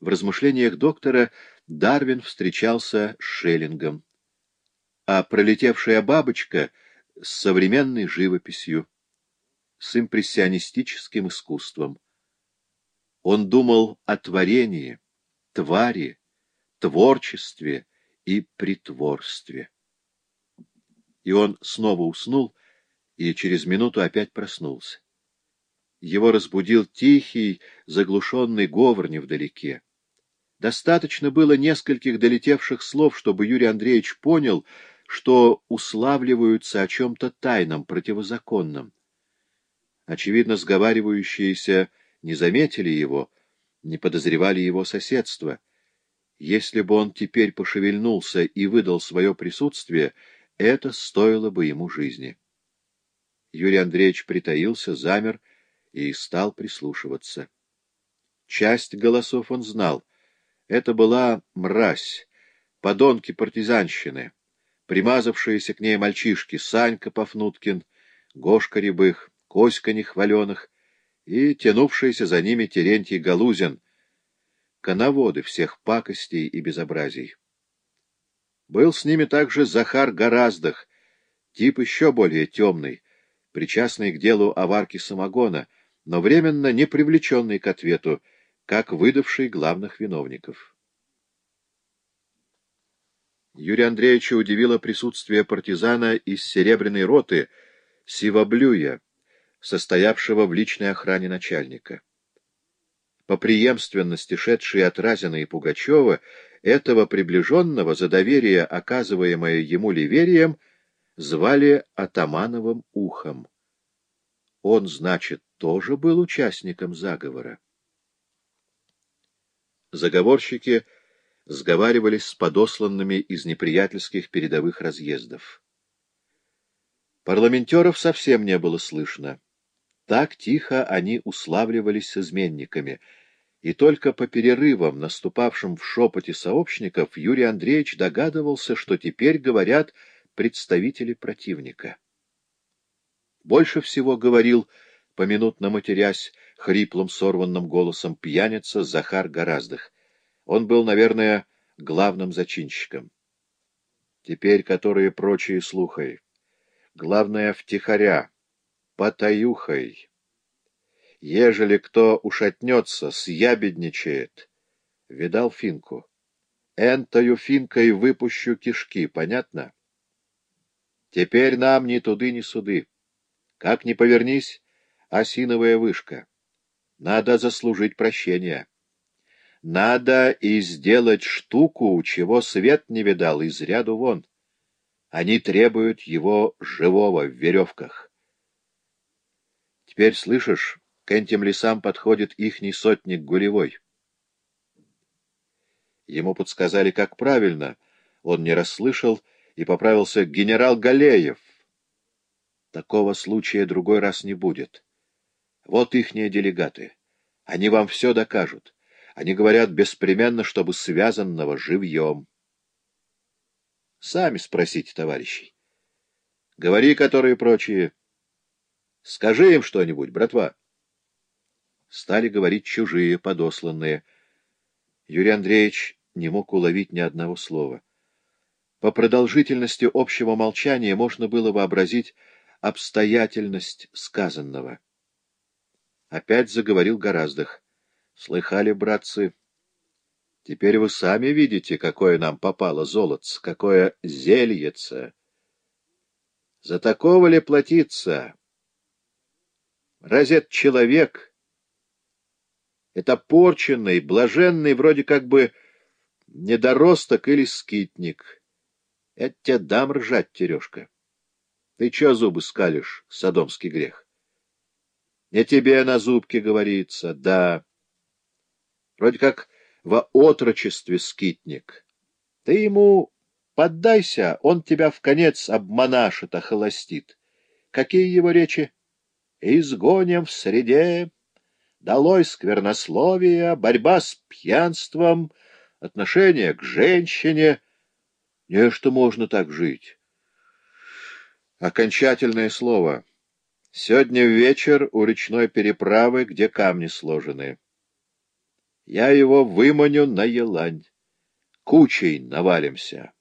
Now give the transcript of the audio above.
В размышлениях доктора Дарвин встречался с Шеллингом, а пролетевшая бабочка — с современной живописью, с импрессионистическим искусством. Он думал о творении, твари, творчестве и притворстве. И он снова уснул и через минуту опять проснулся. Его разбудил тихий, заглушенный говор невдалеке. Достаточно было нескольких долетевших слов, чтобы Юрий Андреевич понял, что уславливаются о чем-то тайном, противозаконном. Очевидно, сговаривающиеся не заметили его, не подозревали его соседства. Если бы он теперь пошевельнулся и выдал свое присутствие, это стоило бы ему жизни. Юрий Андреевич притаился, замер и стал прислушиваться. Часть голосов он знал. Это была мразь, подонки партизанщины, примазавшиеся к ней мальчишки Санька Пафнуткин, Гошка Рябых, Коська Нехваленых и тянувшийся за ними Терентий Галузин, коноводы всех пакостей и безобразий. Был с ними также Захар Гораздах, тип еще более темный, причастный к делу о варке самогона, но временно не привлеченный к ответу, как выдавший главных виновников. Юрия Андреевича удивило присутствие партизана из Серебряной роты Сивоблюя, состоявшего в личной охране начальника. По преемственности шедшей от Разина и Пугачева, этого приближенного за доверие, оказываемое ему Ливерием, звали Атамановым ухом. Он, значит, тоже был участником заговора. Заговорщики — сговаривались с подосланными из неприятельских передовых разъездов. Парламентеров совсем не было слышно. Так тихо они уславливались с изменниками, и только по перерывам, наступавшим в шепоте сообщников, Юрий Андреевич догадывался, что теперь говорят представители противника. Больше всего говорил, поминутно матерясь, хриплым сорванным голосом пьяница Захар Гораздых. Он был, наверное, главным зачинщиком. Теперь которые прочие слухай. Главное, втихаря, потаюхай. Ежели кто ушатнется, съябедничает. Видал финку? Энтою финкой выпущу кишки, понятно? Теперь нам ни туды, ни суды. Как ни повернись, осиновая вышка. Надо заслужить прощения. Надо и сделать штуку, чего свет не видал, из ряду вон. Они требуют его живого в веревках. Теперь, слышишь, к этим лесам подходит ихний сотник Гулевой. Ему подсказали, как правильно. Он не расслышал и поправился генерал Галеев. Такого случая другой раз не будет. Вот ихние делегаты. Они вам все докажут. Они говорят беспременно, чтобы связанного живьем. Сами спросите, товарищей. Говори, которые прочие. Скажи им что-нибудь, братва. Стали говорить чужие, подосланные. Юрий Андреевич не мог уловить ни одного слова. По продолжительности общего молчания можно было вообразить обстоятельность сказанного. Опять заговорил Гораздых. Слыхали, братцы? Теперь вы сами видите, какое нам попало золотце, какое зельице. За такого ли платиться? Разве это человек? Это порченный, блаженный, вроде как бы недоросток или скитник. Это тебе дам ржать, Терешка. Ты чё зубы скалишь, садомский грех? Не тебе на зубке говорится, да вроде как во отрочестве скитник. Ты ему поддайся, он тебя в конец обманашет, охолостит. Какие его речи? Изгоним в среде, долой сквернословие, борьба с пьянством, отношение к женщине. Не, что можно так жить. Окончательное слово. Сегодня вечер у речной переправы, где камни сложены. Я его выманю на елань. Кучей навалимся.